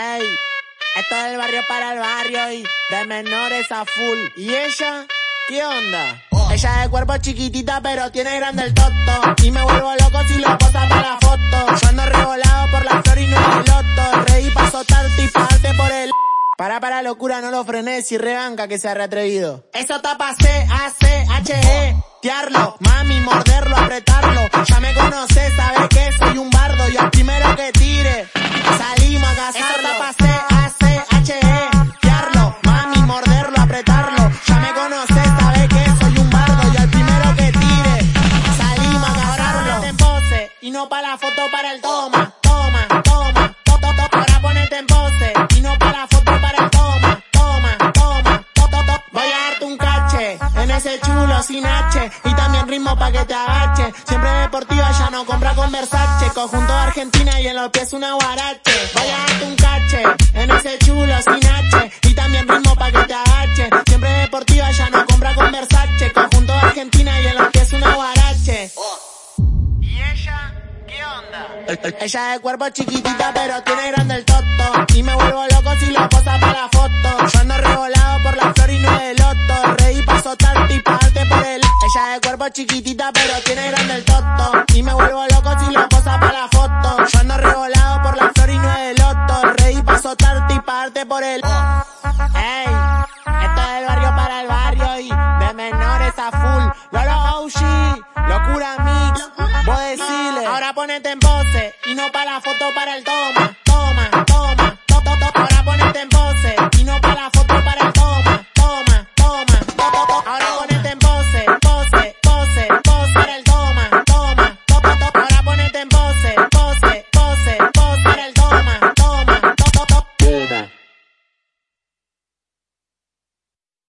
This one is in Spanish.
Ey, esto es del barrio para el barrio y de menores a full. ¿Y ella? ¿Qué onda? Ella es de cuerpo chiquitita pero tiene grande el toto. Y me vuelvo loco si lo posa para la foto. Yo ando revolado por la flor y no el loto. Reí pa' soltarte y parte por el... Para, para, locura, no lo frenes y rebanca que se ha reatrevido. Eso tapa C, A, C, H, E. Tiarlo, mami, morderlo, apretarlo. Ya me conoces, sabes que soy no para la foto, para el toma, toma, toma. to, to. Ahora ponete en pose y no para la foto, para el toma, toma, toma. to, to, to. Voy a darte un cache en ese chulo sin H y también ritmo pa' que te agache. Siempre deportiva, ya no compra con Versace. Conjunto de Argentina y en los pies una guarache. Voy a darte un cache en ese chulo sin H y también ritmo pa' que te agache. Siempre deportiva, ya no compra con Versace. Conjunto de Argentina y en los pies una guarache. Ella de cuerpo chiquitita pero tiene grande el toto. Y me vuelvo loco si lo posa para la foto. Yo ando revolado por la flor y no el loto. Reí pa' soltarte y parte por el Ella de cuerpo chiquitita pero tiene grande el toto. Y me vuelvo loco si lo posa para la foto. Yo ando revolado por la flor y no el loto. Reí pa' soltarte y parte por el Ahora ponete en pose y no para la foto, para el toma. toma.